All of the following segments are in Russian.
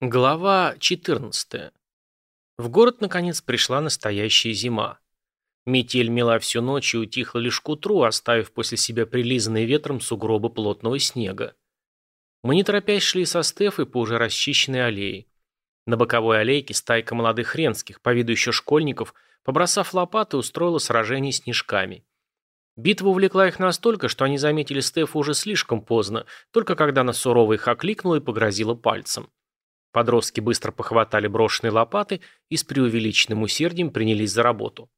Глава 14. В город, наконец, пришла настоящая зима. Метель мела всю ночь и утихла лишь к утру, оставив после себя прилизанные ветром сугробы плотного снега. Мы не торопясь шли со Стефой по уже расчищенной аллее. На боковой аллейке стайка молодых ренских, по виду еще школьников, побросав лопаты, устроила сражение снежками. Битва увлекла их настолько, что они заметили Стефу уже слишком поздно, только когда она сурово их окликнула и погрозила пальцем. Подростки быстро похватали брошенные лопаты и с преувеличенным усердием принялись за работу.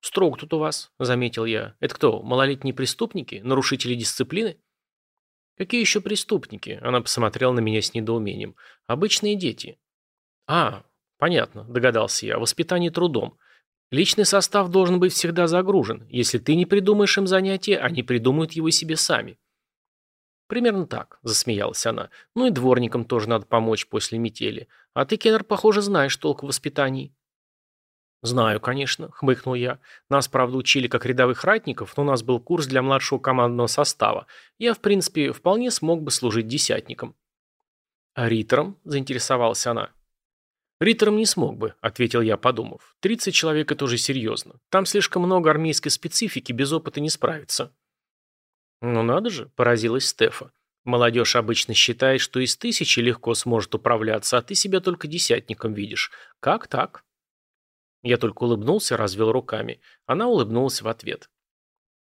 «Строго тут у вас», — заметил я. «Это кто, малолетние преступники? Нарушители дисциплины?» «Какие еще преступники?» Она посмотрела на меня с недоумением. «Обычные дети». «А, понятно», — догадался я. «Воспитание трудом. Личный состав должен быть всегда загружен. Если ты не придумаешь им занятия, они придумают его себе сами». «Примерно так», – засмеялась она. «Ну и дворникам тоже надо помочь после метели. А ты, Кеннер, похоже, знаешь толк в воспитании». «Знаю, конечно», – хмыкнул я. «Нас, правда, учили как рядовых ратников, но у нас был курс для младшего командного состава. Я, в принципе, вполне смог бы служить десятником». «А ритором?» – заинтересовалась она. «Риттером не смог бы», – ответил я, подумав. «Тридцать человек – это уже серьезно. Там слишком много армейской специфики, без опыта не справиться». «Ну надо же», – поразилась Стефа. «Молодежь обычно считает, что из тысячи легко сможет управляться, а ты себя только десятником видишь. Как так?» Я только улыбнулся, развел руками. Она улыбнулась в ответ.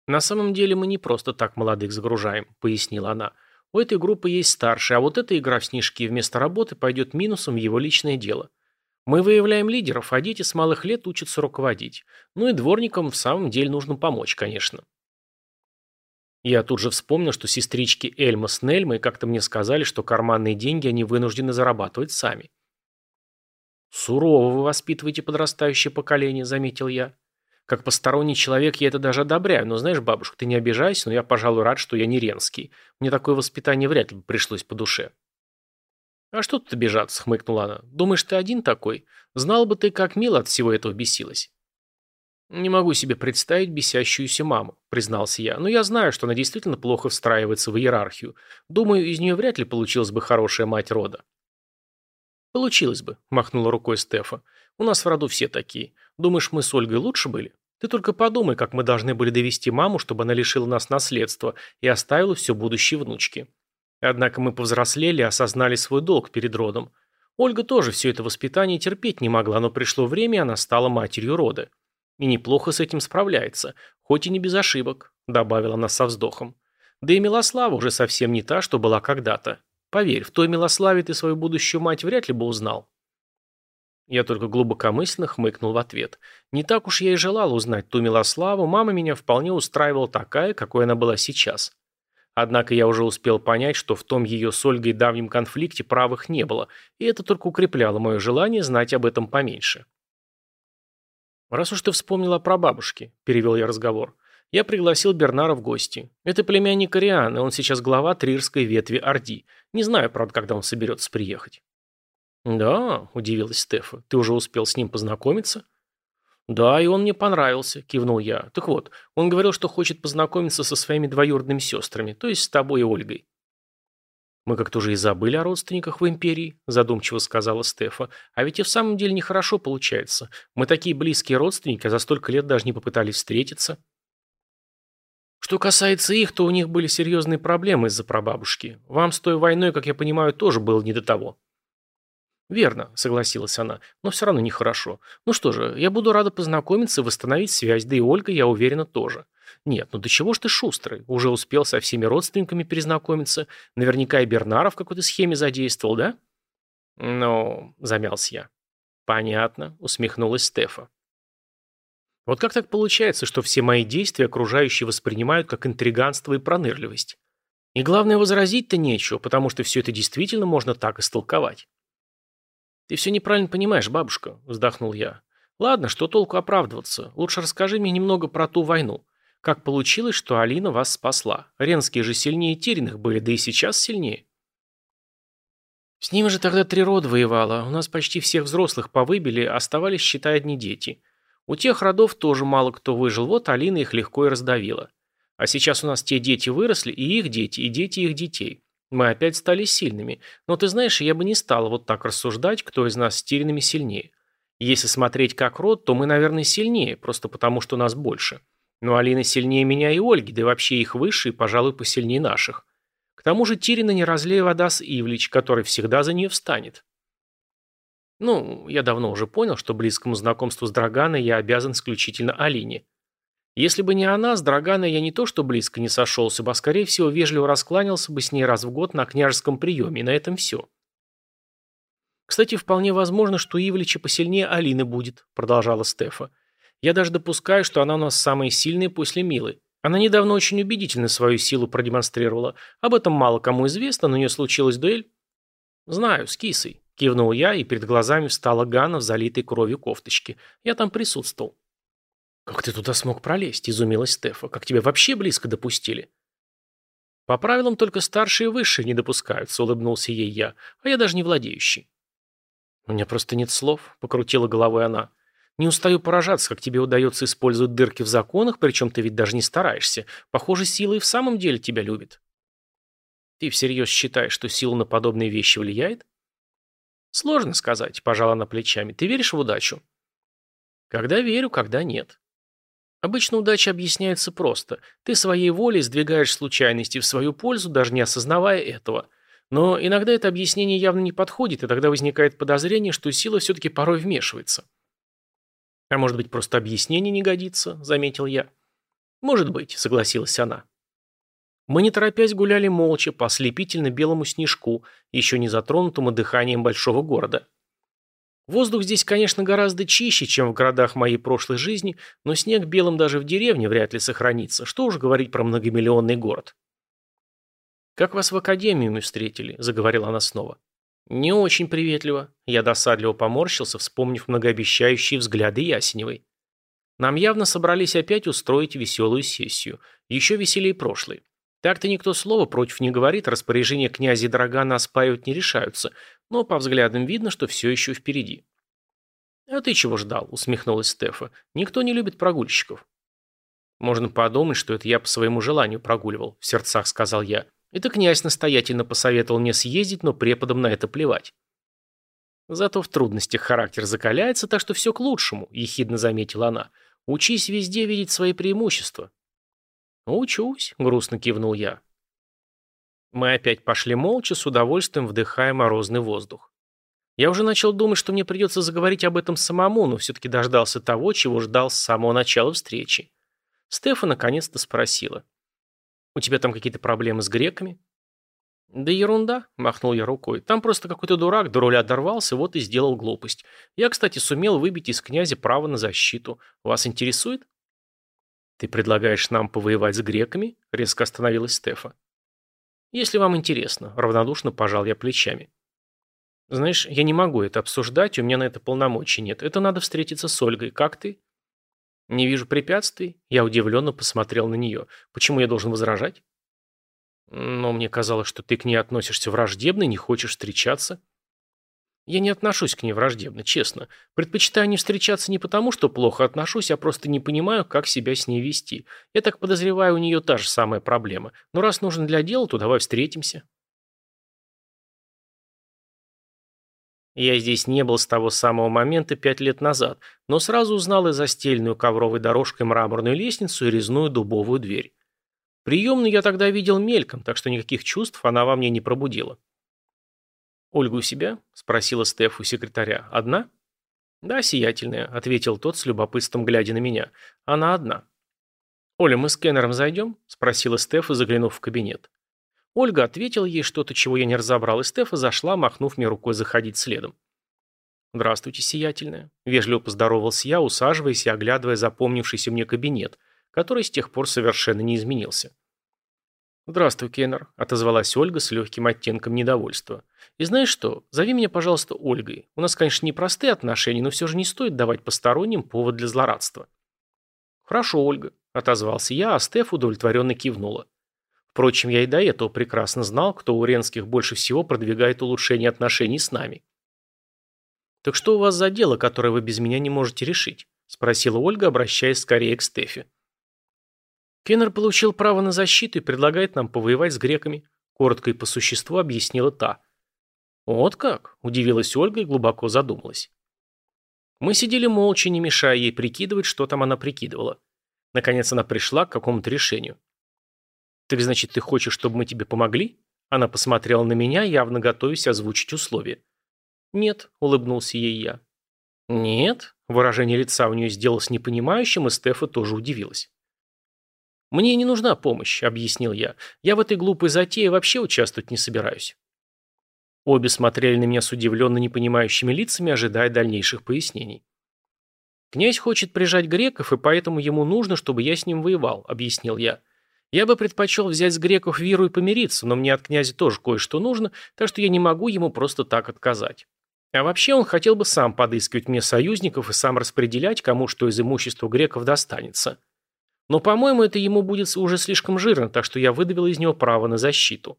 «На самом деле мы не просто так молодых загружаем», – пояснила она. «У этой группы есть старший, а вот эта игра в снежки вместо работы пойдет минусом в его личное дело. Мы выявляем лидеров, а дети с малых лет учатся руководить. Ну и дворникам в самом деле нужно помочь, конечно». Я тут же вспомнил, что сестрички Эльма с Нельмой как-то мне сказали, что карманные деньги они вынуждены зарабатывать сами. «Сурово вы воспитываете подрастающее поколение», — заметил я. «Как посторонний человек я это даже одобряю, но знаешь, бабушка, ты не обижайся, но я, пожалуй, рад, что я не Ренский. Мне такое воспитание вряд ли пришлось по душе». «А что тут обижаться?» — хмыкнула она. «Думаешь, ты один такой? Знал бы ты, как мило от всего этого бесилась». «Не могу себе представить бесящуюся маму», – признался я. «Но я знаю, что она действительно плохо встраивается в иерархию. Думаю, из нее вряд ли получилась бы хорошая мать рода». «Получилось бы», – махнула рукой Стефа. «У нас в роду все такие. Думаешь, мы с Ольгой лучше были? Ты только подумай, как мы должны были довести маму, чтобы она лишила нас наследства и оставила все будущей внучке. Однако мы повзрослели и осознали свой долг перед родом. Ольга тоже все это воспитание терпеть не могла, но пришло время, и она стала матерью рода. И неплохо с этим справляется, хоть и не без ошибок», — добавила она со вздохом. «Да и Милослава уже совсем не та, что была когда-то. Поверь, в той Милославе ты свою будущую мать вряд ли бы узнал». Я только глубокомысленно хмыкнул в ответ. Не так уж я и желал узнать ту Милославу, мама меня вполне устраивала такая, какой она была сейчас. Однако я уже успел понять, что в том ее с Ольгой давнем конфликте правых не было, и это только укрепляло мое желание знать об этом поменьше. «Раз уж ты вспомнила про бабушки», – перевел я разговор, – «я пригласил Бернара в гости. Это племянник Арианы, он сейчас глава трирской ветви Орди. Не знаю, правда, когда он соберется приехать». «Да», – удивилась Стефа, – «ты уже успел с ним познакомиться?» «Да, и он мне понравился», – кивнул я. «Так вот, он говорил, что хочет познакомиться со своими двоюродными сестрами, то есть с тобой и Ольгой». «Мы как-то уже и забыли о родственниках в империи», – задумчиво сказала Стефа. «А ведь и в самом деле нехорошо получается. Мы такие близкие родственники, а за столько лет даже не попытались встретиться». Что касается их, то у них были серьезные проблемы из-за прабабушки. Вам с той войной, как я понимаю, тоже было не до того. «Верно», — согласилась она, — «но все равно нехорошо. Ну что же, я буду рада познакомиться и восстановить связь, да и Ольга, я уверена, тоже. Нет, ну до чего ж ты шустрый? Уже успел со всеми родственниками перезнакомиться. Наверняка и Бернара в какой-то схеме задействовал, да? Ну, замялся я. Понятно, усмехнулась Стефа. Вот как так получается, что все мои действия окружающие воспринимают как интриганство и пронырливость? И главное, возразить-то нечего, потому что все это действительно можно так истолковать. «Ты все неправильно понимаешь, бабушка», – вздохнул я. «Ладно, что толку оправдываться? Лучше расскажи мне немного про ту войну. Как получилось, что Алина вас спасла? Ренские же сильнее Териных были, да и сейчас сильнее. С ним же тогда три рода воевало. У нас почти всех взрослых повыбили, оставались, считай, одни дети. У тех родов тоже мало кто выжил, вот Алина их легко и раздавила. А сейчас у нас те дети выросли, и их дети, и дети их детей. Мы опять стали сильными. Но ты знаешь, я бы не стала вот так рассуждать, кто из нас с Тиринами сильнее. Если смотреть как род, то мы, наверное, сильнее, просто потому что нас больше. Но Алина сильнее меня и Ольги, да и вообще их выше и, пожалуй, посильнее наших. К тому же Тирина не разлей вода с Ивлич, который всегда за нее встанет. Ну, я давно уже понял, что близкому знакомству с Драганой я обязан исключительно Алине. Если бы не она, с Драганой я не то что близко не сошелся бы, а скорее всего вежливо раскланялся бы с ней раз в год на княжеском приеме, и на этом все. «Кстати, вполне возможно, что Ивлича посильнее Алины будет», — продолжала Стефа. «Я даже допускаю, что она у нас самая сильная после Милы. Она недавно очень убедительно свою силу продемонстрировала. Об этом мало кому известно, но у нее случилась дуэль». «Знаю, с кисой», — кивнул я, и перед глазами встала Ганна в залитой кровью кофточке. Я там присутствовал. «Как ты туда смог пролезть?» – изумилась Стефа. «Как тебя вообще близко допустили?» «По правилам только старшие и высшие не допускаются», – улыбнулся ей я, «а я даже не владеющий». «У меня просто нет слов», – покрутила головой она. «Не устаю поражаться, как тебе удается использовать дырки в законах, причем ты ведь даже не стараешься. Похоже, сила и в самом деле тебя любит». «Ты всерьез считаешь, что сила на подобные вещи влияет?» «Сложно сказать», – пожала она плечами. «Ты веришь в удачу?» «Когда верю, когда нет». Обычно удача объясняется просто. Ты своей волей сдвигаешь случайности в свою пользу, даже не осознавая этого. Но иногда это объяснение явно не подходит, и тогда возникает подозрение, что сила все-таки порой вмешивается. «А может быть, просто объяснение не годится?» – заметил я. «Может быть», – согласилась она. Мы не торопясь гуляли молча по ослепительно белому снежку, еще не затронутому дыханием большого города. Воздух здесь, конечно, гораздо чище, чем в городах моей прошлой жизни, но снег белым даже в деревне вряд ли сохранится. Что уж говорить про многомиллионный город. «Как вас в академию мы встретили?» – заговорила она снова. «Не очень приветливо». Я досадливо поморщился, вспомнив многообещающие взгляды Ясеневой. Нам явно собрались опять устроить веселую сессию. Еще веселее прошлой. Так-то никто слова против не говорит, распоряжения князя Драгана оспаривать не решаются, но по взглядам видно, что все еще впереди. «А ты чего ждал?» – усмехнулась Стефа. «Никто не любит прогульщиков». «Можно подумать, что это я по своему желанию прогуливал», – в сердцах сказал я. «Это князь настоятельно посоветовал мне съездить, но преподам на это плевать». «Зато в трудностях характер закаляется, так что все к лучшему», – ехидно заметила она. «Учись везде видеть свои преимущества. «Учусь», — грустно кивнул я. Мы опять пошли молча, с удовольствием вдыхая морозный воздух. Я уже начал думать, что мне придется заговорить об этом самому, но все-таки дождался того, чего ждал с самого начала встречи. Стефа наконец-то спросила. «У тебя там какие-то проблемы с греками?» «Да ерунда», — махнул я рукой. «Там просто какой-то дурак до руля дорвался, вот и сделал глупость. Я, кстати, сумел выбить из князя право на защиту. Вас интересует?» «Ты предлагаешь нам повоевать с греками?» – резко остановилась Стефа. «Если вам интересно», – равнодушно пожал я плечами. «Знаешь, я не могу это обсуждать, у меня на это полномочий нет. Это надо встретиться с Ольгой. Как ты?» «Не вижу препятствий». Я удивленно посмотрел на нее. «Почему я должен возражать?» «Но мне казалось, что ты к ней относишься враждебно и не хочешь встречаться». Я не отношусь к ней враждебно, честно. Предпочитаю не встречаться не потому, что плохо отношусь, а просто не понимаю, как себя с ней вести. Я так подозреваю, у нее та же самая проблема. Но раз нужен для дела, то давай встретимся. Я здесь не был с того самого момента пять лет назад, но сразу узнал и застеленную ковровой дорожкой мраморную лестницу и резную дубовую дверь. Приемную я тогда видел мельком, так что никаких чувств она во мне не пробудила. «Ольга у себя?» – спросила Стеф у секретаря. «Одна?» «Да, сиятельная», – ответил тот с любопытством, глядя на меня. «Она одна». «Оля, мы с Кеннером зайдем?» – спросила Стефа, заглянув в кабинет. Ольга ответила ей что-то, чего я не разобрал, и Стефа зашла, махнув мне рукой заходить следом. «Здравствуйте, сиятельная», – вежливо поздоровался я, усаживаясь и оглядывая запомнившийся мне кабинет, который с тех пор совершенно не изменился. «Здравствуй, Кеннер», – отозвалась Ольга с легким оттенком недовольства. «И знаешь что, зови меня, пожалуйста, Ольгой. У нас, конечно, непростые отношения, но все же не стоит давать посторонним повод для злорадства». «Хорошо, Ольга», – отозвался я, а Стеф удовлетворенно кивнула. Впрочем, я и до этого прекрасно знал, кто у Ренских больше всего продвигает улучшение отношений с нами. «Так что у вас за дело, которое вы без меня не можете решить?» – спросила Ольга, обращаясь скорее к Стефе. Кеннер получил право на защиту и предлагает нам повоевать с греками. коротко и по существу объяснила та. «Вот как?» – удивилась Ольга и глубоко задумалась. Мы сидели молча, не мешая ей прикидывать, что там она прикидывала. Наконец она пришла к какому-то решению. «Так значит, ты хочешь, чтобы мы тебе помогли?» Она посмотрела на меня, явно готовясь озвучить условия. «Нет», — улыбнулся ей я. «Нет?» — выражение лица у нее сделалось непонимающим, и Стефа тоже удивилась. «Мне не нужна помощь», — объяснил я. «Я в этой глупой затее вообще участвовать не собираюсь». Обе смотрели на меня с удивленно непонимающими лицами, ожидая дальнейших пояснений. «Князь хочет прижать греков, и поэтому ему нужно, чтобы я с ним воевал», — объяснил я. «Я бы предпочел взять с греков виру и помириться, но мне от князя тоже кое-что нужно, так что я не могу ему просто так отказать. А вообще он хотел бы сам подыскивать мне союзников и сам распределять, кому что из имущества греков достанется. Но, по-моему, это ему будет уже слишком жирно, так что я выдавил из него право на защиту.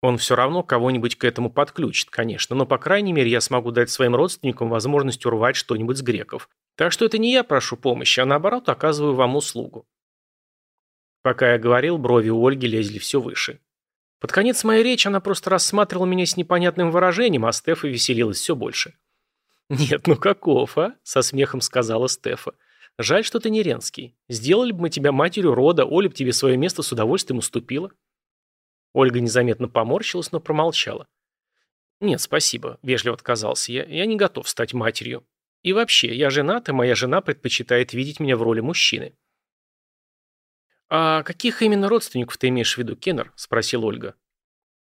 Он все равно кого-нибудь к этому подключит, конечно, но, по крайней мере, я смогу дать своим родственникам возможность урвать что-нибудь с греков. Так что это не я прошу помощи, а наоборот оказываю вам услугу. Пока я говорил, брови у Ольги лезли все выше. Под конец моей речи она просто рассматривала меня с непонятным выражением, а Стефа веселилась все больше. «Нет, ну каков, а?» – со смехом сказала Стефа. «Жаль, что ты не Ренский. Сделали бы мы тебя матерью рода, Оля бы тебе свое место с удовольствием уступила». Ольга незаметно поморщилась, но промолчала. «Нет, спасибо», – вежливо отказался я. «Я не готов стать матерью. И вообще, я женат, и моя жена предпочитает видеть меня в роли мужчины». «А каких именно родственников ты имеешь в виду, Кеннер?» – спросил Ольга.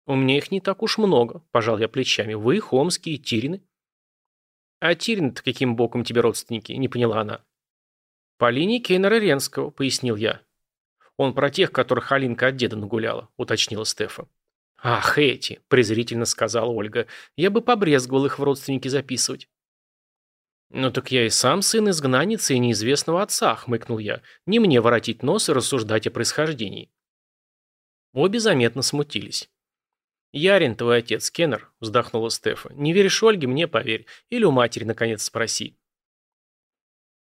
«У меня их не так уж много», – пожал я плечами. «Вы, Хомские, Тирины». «А Тирины-то каким боком тебе родственники?» – не поняла она. «По линии Кеннера Ренского», – пояснил я. «Он про тех, которых Алинка от деда нагуляла», – уточнила Стефа. «Ах, эти!» – презрительно сказала Ольга. «Я бы побрезговал их в родственники записывать». «Ну так я и сам сын изгнанницы и неизвестного отца», – хмыкнул я. «Не мне воротить нос и рассуждать о происхождении». Обе заметно смутились. «Ярин, твой отец, Кеннер», – вздохнула Стефа. «Не веришь Ольге, мне поверь. Или у матери, наконец, спроси».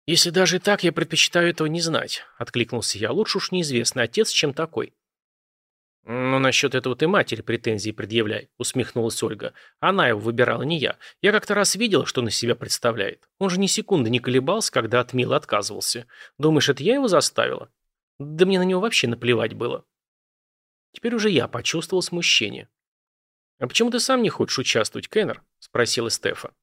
«Если даже и так, я предпочитаю этого не знать», — откликнулся я. «Лучше уж неизвестный отец, чем такой». «Ну, насчет этого ты матери претензии предъявляй», — усмехнулась Ольга. «Она его выбирала, не я. Я как-то раз видела, что на себя представляет. Он же ни секунды не колебался, когда от Милы отказывался. Думаешь, это я его заставила? Да мне на него вообще наплевать было». Теперь уже я почувствовал смущение. «А почему ты сам не хочешь участвовать, Кеннер?» — спросила Стефа.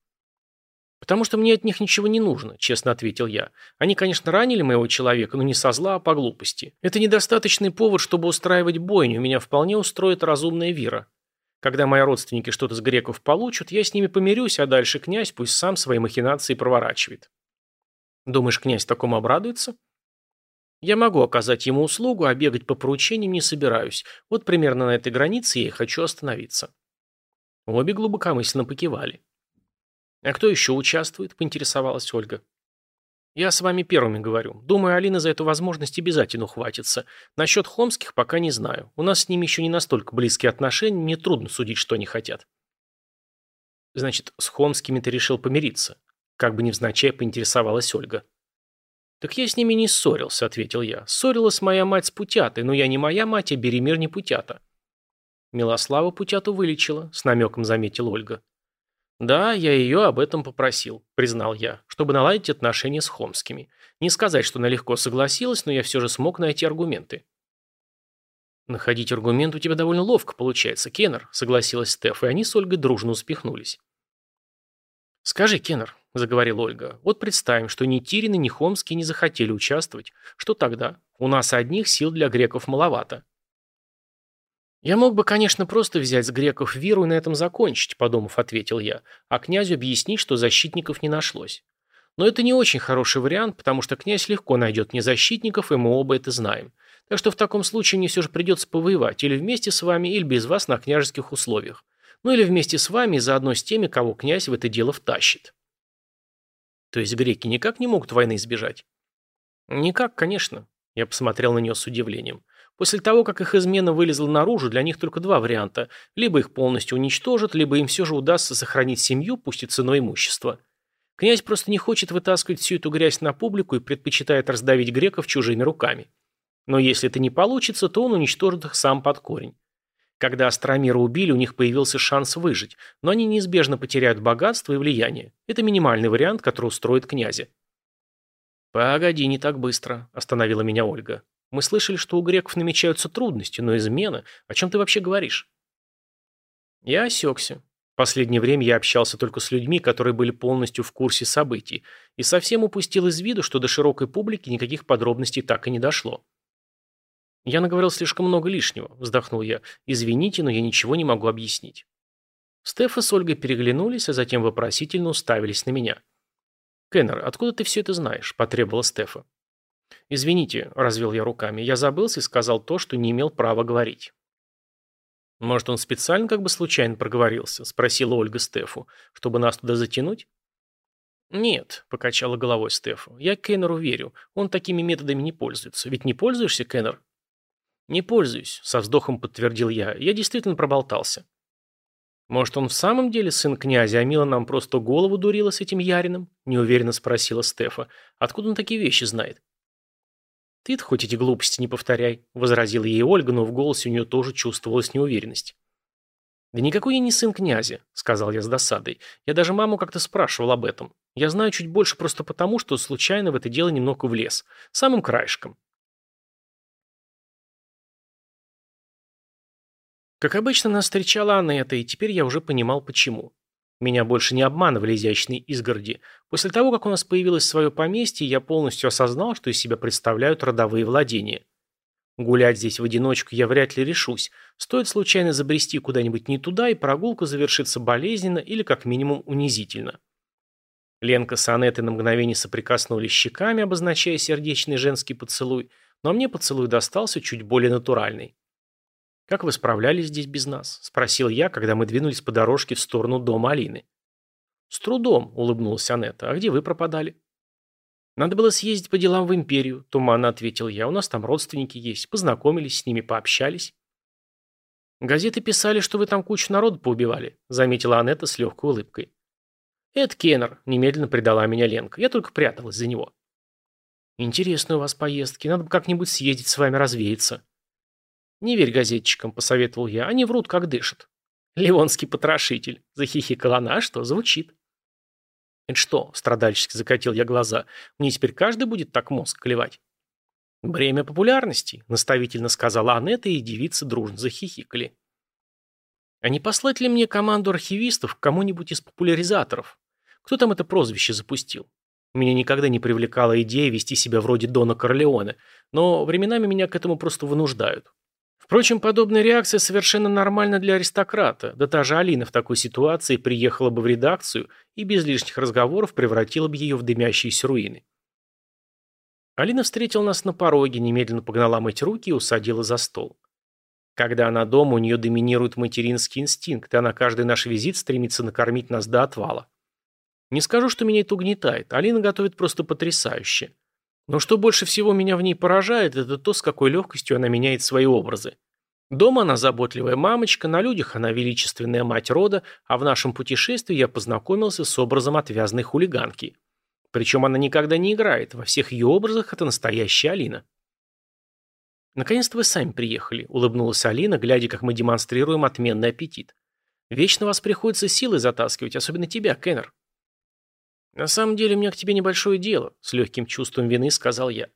«Потому что мне от них ничего не нужно», – честно ответил я. «Они, конечно, ранили моего человека, но не со зла, а по глупости. Это недостаточный повод, чтобы устраивать бойню, меня вполне устроит разумная вера. Когда мои родственники что-то с греков получат, я с ними помирюсь, а дальше князь пусть сам свои махинации проворачивает». «Думаешь, князь такому обрадуется?» «Я могу оказать ему услугу, а бегать по поручениям не собираюсь. Вот примерно на этой границе я и хочу остановиться». Обе глубокомысленно покивали. «А кто еще участвует?» – поинтересовалась Ольга. «Я с вами первыми говорю. Думаю, Алина за эту возможность обязательно ухватится. Насчет хомских пока не знаю. У нас с ними еще не настолько близкие отношения, мне трудно судить, что они хотят». «Значит, с хомскими ты решил помириться?» Как бы невзначай поинтересовалась Ольга. «Так я с ними не ссорился», — ответил я. «Ссорилась моя мать с Путятой, но я не моя мать, а Беремир не Путята». «Милослава Путяту вылечила», — с намеком заметил Ольга. «Да, я ее об этом попросил», – признал я, чтобы наладить отношения с Хомскими. Не сказать, что она легко согласилась, но я все же смог найти аргументы. «Находить аргумент у тебя довольно ловко получается, Кеннер», – согласилась Стеф, и они с Ольгой дружно успехнулись. «Скажи, Кеннер», – заговорила Ольга, – «вот представим, что ни Тирины, ни Хомские не захотели участвовать. Что тогда? У нас одних сил для греков маловато. «Я мог бы, конечно, просто взять с греков виру и на этом закончить», – подумав, ответил я, а князю объяснить, что защитников не нашлось. Но это не очень хороший вариант, потому что князь легко найдет мне защитников, и мы оба это знаем. Так что в таком случае мне все же придется повоевать или вместе с вами, или без вас на княжеских условиях. Ну или вместе с вами и заодно с теми, кого князь в это дело втащит. То есть греки никак не могут войны избежать? Никак, конечно. Я посмотрел на нее с удивлением. После того, как их измена вылезла наружу, для них только два варианта. Либо их полностью уничтожат, либо им все же удастся сохранить семью, пусть и ценой имущества. Князь просто не хочет вытаскивать всю эту грязь на публику и предпочитает раздавить греков чужими руками. Но если это не получится, то он уничтожит их сам под корень. Когда Астромира убили, у них появился шанс выжить, но они неизбежно потеряют богатство и влияние. Это минимальный вариант, который устроит князя. «Погоди, не так быстро», – остановила меня Ольга. «Мы слышали, что у греков намечаются трудности, но измена. О чем ты вообще говоришь?» Я осекся. Последнее время я общался только с людьми, которые были полностью в курсе событий, и совсем упустил из виду, что до широкой публики никаких подробностей так и не дошло. «Я наговорил слишком много лишнего», – вздохнул я. «Извините, но я ничего не могу объяснить». Стефа с Ольгой переглянулись, а затем вопросительно уставились на меня. «Кеннер, откуда ты все это знаешь?» – потребовала Стефа. «Извините», – развел я руками. «Я забылся и сказал то, что не имел права говорить». «Может, он специально как бы случайно проговорился?» – спросила Ольга Стефу. «Чтобы нас туда затянуть?» «Нет», – покачала головой Стефу. «Я Кеннеру верю. Он такими методами не пользуется. Ведь не пользуешься, Кеннер?» «Не пользуюсь», — со вздохом подтвердил я. «Я действительно проболтался». «Может, он в самом деле сын князя, а Мила нам просто голову дурила с этим Яриным?» – неуверенно спросила Стефа. «Откуда он такие вещи знает?» «Ты-то хоть эти глупости не повторяй», – возразила ей Ольга, но в голосе у нее тоже чувствовалась неуверенность. «Да никакой я не сын князя», – сказал я с досадой. «Я даже маму как-то спрашивал об этом. Я знаю чуть больше просто потому, что случайно в это дело немного влез. Самым краешком. Как обычно, нас встречала Анетта, и теперь я уже понимал, почему. Меня больше не обманывали изящные изгороди. После того, как у нас появилось свое поместье, я полностью осознал, что из себя представляют родовые владения. Гулять здесь в одиночку я вряд ли решусь. Стоит случайно забрести куда-нибудь не туда, и прогулка завершится болезненно или как минимум унизительно. Ленка с Анеттой на мгновение соприкоснулись щеками, обозначая сердечный женский поцелуй, но мне поцелуй достался чуть более натуральный. «Как вы справлялись здесь без нас?» – спросил я, когда мы двинулись по дорожке в сторону дома Алины. «С трудом», – улыбнулась Анетта. «А где вы пропадали?» «Надо было съездить по делам в империю», – туманно ответил я. «У нас там родственники есть. Познакомились с ними, пообщались». «Газеты писали, что вы там кучу народу поубивали», – заметила Анетта с легкой улыбкой. «Это Кеннер», – немедленно предала меня Ленка. «Я только пряталась за него». «Интересные у вас поездки. Надо бы как-нибудь съездить с вами развеяться». «Не верь газетчикам», — посоветовал я, — «они врут, как дышат». «Ливонский потрошитель», — захихикала она, — что звучит. «Это что?» — страдальчески закатил я глаза. «Мне теперь каждый будет так мозг клевать». «Бремя популярности», — наставительно сказала Анетта, и девицы дружно захихикали. «А не послать ли мне команду архивистов к кому-нибудь из популяризаторов? Кто там это прозвище запустил? Меня никогда не привлекала идея вести себя вроде Дона Корлеоне, но временами меня к этому просто вынуждают. Впрочем, подобная реакция совершенно нормальна для аристократа, да та же Алина в такой ситуации приехала бы в редакцию и без лишних разговоров превратила бы ее в дымящиеся руины. Алина встретила нас на пороге, немедленно погнала мыть руки и усадила за стол. Когда она дома, у нее доминирует материнский инстинкт, и она каждый наш визит стремится накормить нас до отвала. Не скажу, что меня это угнетает, Алина готовит просто потрясающе. Но что больше всего меня в ней поражает, это то, с какой легкостью она меняет свои образы. Дома она заботливая мамочка, на людях она величественная мать рода, а в нашем путешествии я познакомился с образом отвязной хулиганки. Причем она никогда не играет, во всех ее образах это настоящая Алина. «Наконец-то вы сами приехали», — улыбнулась Алина, глядя, как мы демонстрируем отменный аппетит. «Вечно вас приходится силой затаскивать, особенно тебя, Кеннер». «На самом деле у меня к тебе небольшое дело», — с легким чувством вины сказал я.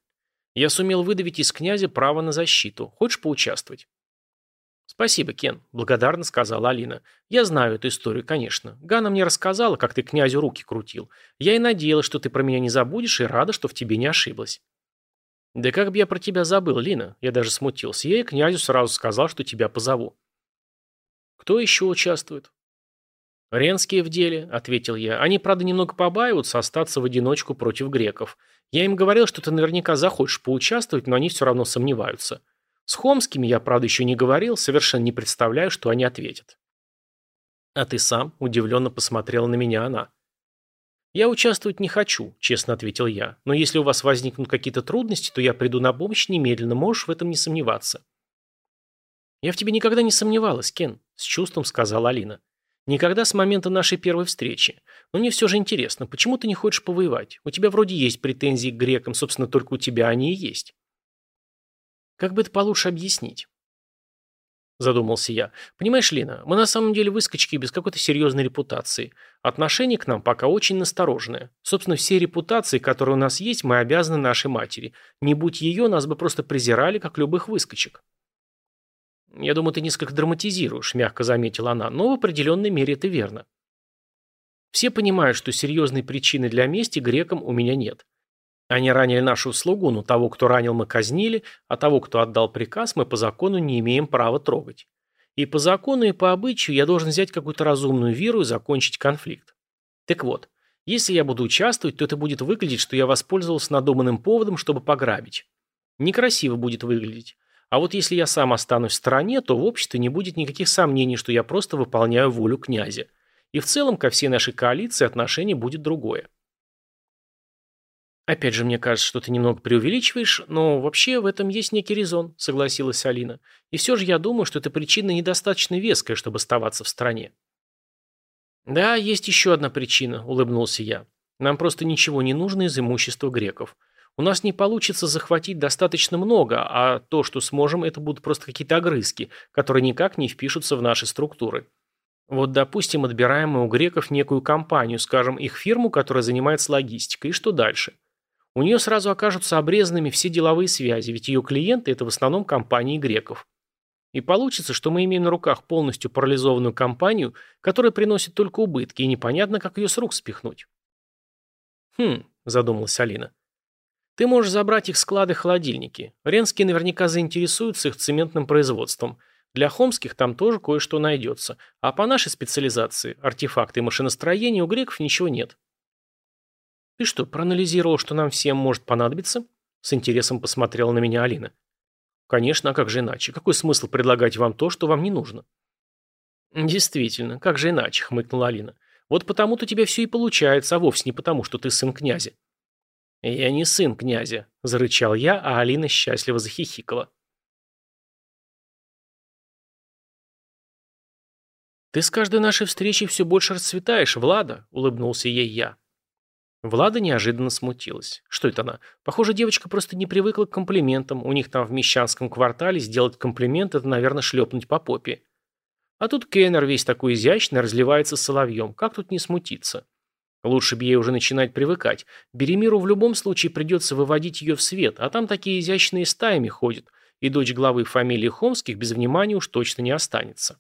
«Я сумел выдавить из князя право на защиту. Хочешь поучаствовать?» «Спасибо, Кен», — благодарно сказала Алина. «Я знаю эту историю, конечно. Ганна мне рассказала, как ты князю руки крутил. Я и надеялась, что ты про меня не забудешь, и рада, что в тебе не ошиблась». «Да как бы я про тебя забыл, Лина?» Я даже смутился. Я и князю сразу сказал, что тебя позову. «Кто еще участвует?» «Ренские в деле», — ответил я. «Они, правда, немного побаиваются остаться в одиночку против греков. Я им говорил, что ты наверняка захочешь поучаствовать, но они все равно сомневаются. С хомскими я, правда, еще не говорил, совершенно не представляю, что они ответят». «А ты сам?» – удивленно посмотрела на меня она. «Я участвовать не хочу», – честно ответил я. «Но если у вас возникнут какие-то трудности, то я приду на помощь немедленно, можешь в этом не сомневаться». «Я в тебе никогда не сомневалась, Кен», – с чувством сказала Алина. Никогда с момента нашей первой встречи. Но мне все же интересно, почему ты не хочешь повоевать? У тебя вроде есть претензии к грекам, собственно, только у тебя они и есть. Как бы это получше объяснить? задумался я. Понимаешь, Лина, мы на самом деле выскочки без какой-то серьезной репутации. Отношение к нам пока очень настороженное. Собственно, все репутации, которые у нас есть, мы обязаны нашей матери. Не будь ее, нас бы просто презирали, как любых выскочек. Я думаю, ты несколько драматизируешь, мягко заметила она, но в определенной мере это верно. Все понимают, что серьезной причины для мести грекам у меня нет. Они ранили нашу слугу, но того, кто ранил, мы казнили, а того, кто отдал приказ, мы по закону не имеем права трогать. И по закону, и по обычаю я должен взять какую-то разумную веру и закончить конфликт. Так вот, если я буду участвовать, то это будет выглядеть, что я воспользовался надуманным поводом, чтобы пограбить. Некрасиво будет выглядеть. А вот если я сам останусь в стороне, то в обществе не будет никаких сомнений, что я просто выполняю волю князя. И в целом ко всей нашей коалиции отношение будет другое. «Опять же, мне кажется, что ты немного преувеличиваешь, но вообще в этом есть некий резон», — согласилась Алина. «И все же я думаю, что эта причина недостаточно веская, чтобы оставаться в стране». «Да, есть еще одна причина», — улыбнулся я. «Нам просто ничего не нужно из имущества греков. У нас не получится захватить достаточно много, а то, что сможем, это будут просто какие-то огрызки, которые никак не впишутся в наши структуры. Вот, допустим, отбираем мы у греков некую компанию, скажем, их фирму, которая занимается логистикой, и что дальше?» У нее сразу окажутся обрезанными все деловые связи, ведь ее клиенты – это в основном компании греков. И получится, что мы имеем на руках полностью парализованную компанию, которая приносит только убытки, и непонятно, как ее с рук спихнуть. «Хм», – задумалась Алина. «Ты можешь забрать их склады-холодильники. Ренские наверняка заинтересуются их цементным производством. Для хомских там тоже кое-что найдется. А по нашей специализации, артефакты и машиностроения, у греков ничего нет. «Ты что, проанализировал, что нам всем может понадобиться?» С интересом посмотрела на меня Алина. «Конечно, а как же иначе? Какой смысл предлагать вам то, что вам не нужно?» «Действительно, как же иначе?» — хмыкнула Алина. «Вот потому-то тебе все и получается, а вовсе не потому, что ты сын князя». «Я не сын князя», — зарычал я, а Алина счастливо захихикала. «Ты с каждой нашей встречей все больше расцветаешь, Влада», — улыбнулся ей я. Влада неожиданно смутилась. Что это она? Похоже, девочка просто не привыкла к комплиментам. У них там в Мещанском квартале сделать комплимент – это, наверное, шлепнуть по попе. А тут Кеннер весь такой изящный, разливается соловьем. Как тут не смутиться? Лучше бы ей уже начинать привыкать. Беремиру в любом случае придется выводить ее в свет, а там такие изящные стаями ходят, и дочь главы фамилии Хомских без внимания уж точно не останется.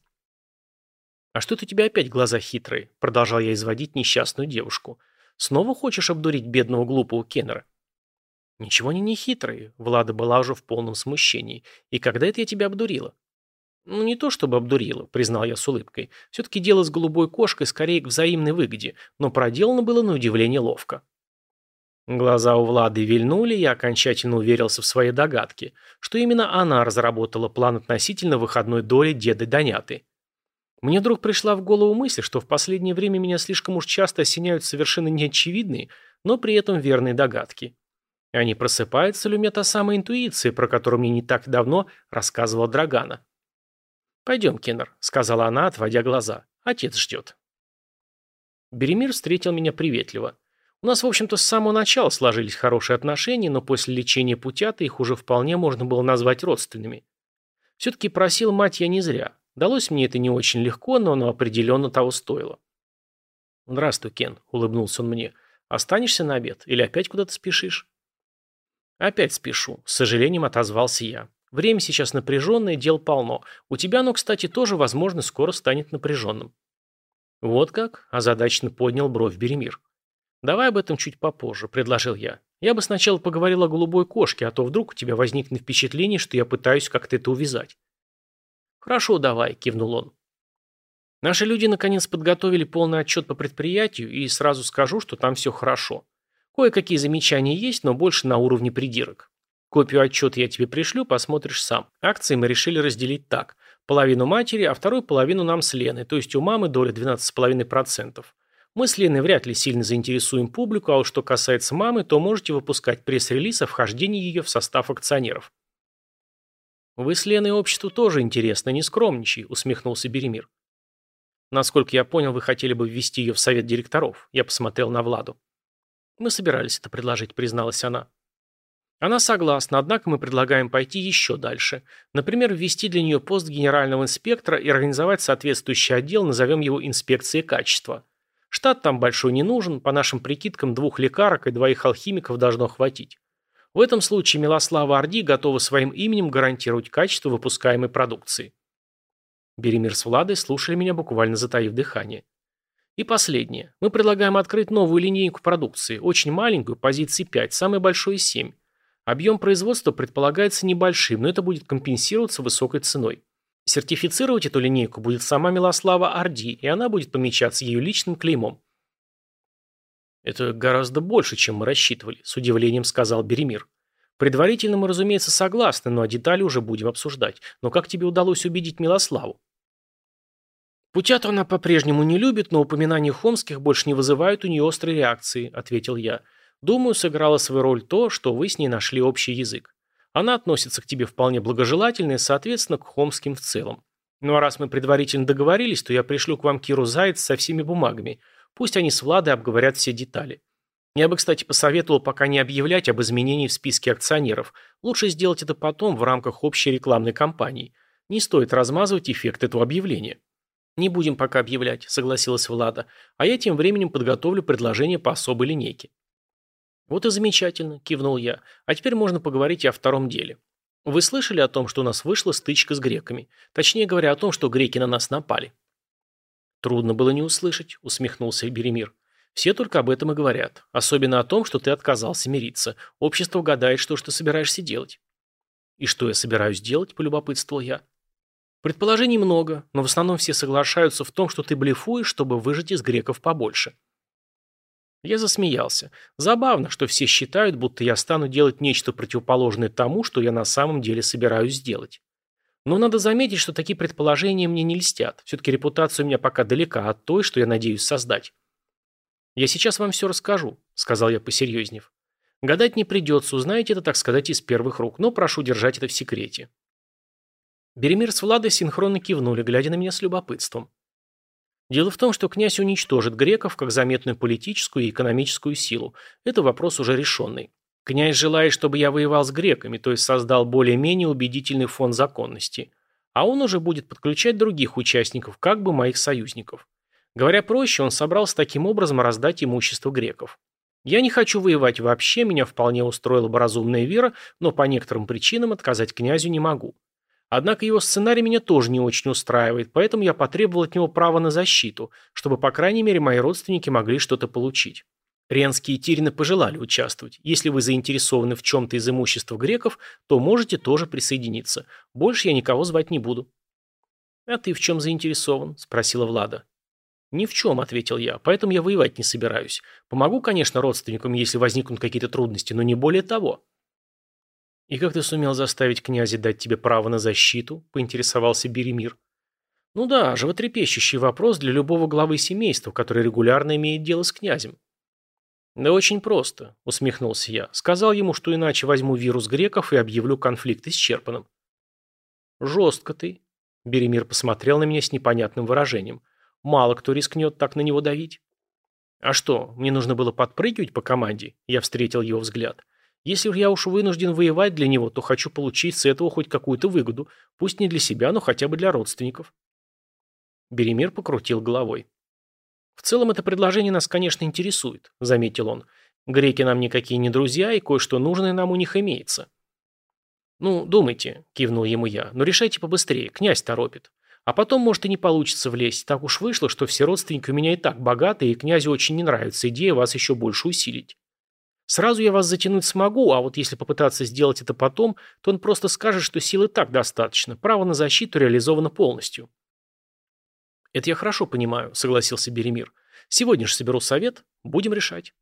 «А что это у тебя опять глаза хитрые?» – продолжал я изводить несчастную девушку – Снова хочешь обдурить бедного глупого Кеннера? Ничего они не хитрые. Влада была уже в полном смущении. И когда это я тебя обдурила? Ну, не то чтобы обдурила, признал я с улыбкой. Все-таки дело с голубой кошкой скорее к взаимной выгоде, но проделано было на удивление ловко. Глаза у Влады вильнули, я окончательно уверился в своей догадке, что именно она разработала план относительно выходной доли деда Доняты. Мне вдруг пришла в голову мысль, что в последнее время меня слишком уж часто осеняют совершенно неочевидные, но при этом верные догадки. Они просыпаются ли у меня та самая интуиция, про которую мне не так давно рассказывала Драгана? «Пойдем, Кеннер», — сказала она, отводя глаза. «Отец ждет». Беремир встретил меня приветливо. У нас, в общем-то, с самого начала сложились хорошие отношения, но после лечения путята их уже вполне можно было назвать родственными. Все-таки просил мать я не зря. Далось мне это не очень легко, но оно определенно того стоило. «Здравствуй, Кен», — улыбнулся он мне. «Останешься на обед? Или опять куда-то спешишь?» «Опять спешу», — с сожалением отозвался я. «Время сейчас напряженное, дел полно. У тебя оно, кстати, тоже, возможно, скоро станет напряженным». «Вот как?» – озадаченно поднял бровь Беремир. «Давай об этом чуть попозже», – предложил я. «Я бы сначала поговорил о голубой кошке, а то вдруг у тебя возникнет впечатление, что я пытаюсь как-то это увязать». «Хорошо, давай», – кивнул он. Наши люди наконец подготовили полный отчет по предприятию, и сразу скажу, что там все хорошо. Кое-какие замечания есть, но больше на уровне придирок. Копию отчета я тебе пришлю, посмотришь сам. Акции мы решили разделить так. Половину матери, а вторую половину нам с Леной, то есть у мамы доля 12,5%. Мы с Леной вряд ли сильно заинтересуем публику, а вот что касается мамы, то можете выпускать пресс-релиз о вхождении ее в состав акционеров. «Вы с Леной обществу тоже интересно, не скромничай», — усмехнулся Беремир. «Насколько я понял, вы хотели бы ввести ее в совет директоров». Я посмотрел на Владу. «Мы собирались это предложить», — призналась она. Она согласна, однако мы предлагаем пойти еще дальше. Например, ввести для нее пост генерального инспектора и организовать соответствующий отдел, назовем его инспекцией качества. Штат там большой не нужен, по нашим прикидкам двух лекарок и двоих алхимиков должно хватить. В этом случае Милослава Орди готова своим именем гарантировать качество выпускаемой продукции. Беремир с Владой слушали меня, буквально затаив дыхание. И последнее. Мы предлагаем открыть новую линейку продукции, очень маленькую, позиции 5, самой большой 7. Объем производства предполагается небольшим, но это будет компенсироваться высокой ценой. Сертифицировать эту линейку будет сама Милослава Орди, и она будет помечаться ее личным клеймом. «Это гораздо больше, чем мы рассчитывали», – с удивлением сказал Беремир. «Предварительно мы, разумеется, согласны, но о детали уже будем обсуждать. Но как тебе удалось убедить Милославу?» «Путят она по-прежнему не любит, но упоминания хомских больше не вызывают у нее острой реакции», – ответил я. «Думаю, сыграла свою роль то, что вы с ней нашли общий язык. Она относится к тебе вполне благожелательно и, соответственно, к хомским в целом. Ну а раз мы предварительно договорились, то я пришлю к вам Киру Заяц со всеми бумагами – Пусть они с Владой обговорят все детали. Я бы, кстати, посоветовал пока не объявлять об изменении в списке акционеров. Лучше сделать это потом в рамках общей рекламной кампании. Не стоит размазывать эффект этого объявления. «Не будем пока объявлять», – согласилась Влада. «А я тем временем подготовлю предложение по особой линейке». «Вот и замечательно», – кивнул я. «А теперь можно поговорить и о втором деле. Вы слышали о том, что у нас вышла стычка с греками? Точнее говоря, о том, что греки на нас напали?» Трудно было не услышать, усмехнулся Беремир. Все только об этом и говорят. Особенно о том, что ты отказался мириться. Общество гадает, что ж ты собираешься делать. И что я собираюсь делать, полюбопытствовал я. Предположений много, но в основном все соглашаются в том, что ты блефуешь, чтобы выжать из греков побольше. Я засмеялся. Забавно, что все считают, будто я стану делать нечто противоположное тому, что я на самом деле собираюсь сделать. Но надо заметить, что такие предположения мне не льстят. Все-таки репутация у меня пока далека от той, что я надеюсь создать. «Я сейчас вам все расскажу», — сказал я посерьезнев. «Гадать не придется, узнаете это, так сказать, из первых рук, но прошу держать это в секрете». Беремир с Владой синхронно кивнули, глядя на меня с любопытством. Дело в том, что князь уничтожит греков как заметную политическую и экономическую силу. Это вопрос уже решенный. Князь желает, чтобы я воевал с греками, то есть создал более-менее убедительный фон законности. А он уже будет подключать других участников, как бы моих союзников. Говоря проще, он собрался таким образом раздать имущество греков. Я не хочу воевать вообще, меня вполне устроила бы разумная вера, но по некоторым причинам отказать князю не могу. Однако его сценарий меня тоже не очень устраивает, поэтому я потребовал от него права на защиту, чтобы, по крайней мере, мои родственники могли что-то получить. Ренские и Тирины пожелали участвовать. Если вы заинтересованы в чем-то из имущества греков, то можете тоже присоединиться. Больше я никого звать не буду». «А ты в чем заинтересован?» – спросила Влада. «Ни в чем», – ответил я, – «поэтому я воевать не собираюсь. Помогу, конечно, родственникам, если возникнут какие-то трудности, но не более того». «И как ты сумел заставить князя дать тебе право на защиту?» – поинтересовался Беремир. «Ну да, животрепещущий вопрос для любого главы семейства, который регулярно имеет дело с князем. «Да очень просто», — усмехнулся я. Сказал ему, что иначе возьму вирус греков и объявлю конфликт исчерпанным. «Жестко ты», — Беремир посмотрел на меня с непонятным выражением. «Мало кто рискнет так на него давить». «А что, мне нужно было подпрыгивать по команде?» Я встретил его взгляд. «Если я уж вынужден воевать для него, то хочу получить с этого хоть какую-то выгоду. Пусть не для себя, но хотя бы для родственников». Беремир покрутил головой. «В целом это предложение нас, конечно, интересует», – заметил он. «Греки нам никакие не друзья, и кое-что нужное нам у них имеется». «Ну, думайте», – кивнул ему я, – «но решайте побыстрее, князь торопит. А потом, может, и не получится влезть. Так уж вышло, что все родственники у меня и так богаты, и князю очень не нравится идея вас еще больше усилить. Сразу я вас затянуть смогу, а вот если попытаться сделать это потом, то он просто скажет, что силы так достаточно, право на защиту реализовано полностью». «Это я хорошо понимаю», — согласился Беремир. «Сегодня же соберу совет, будем решать».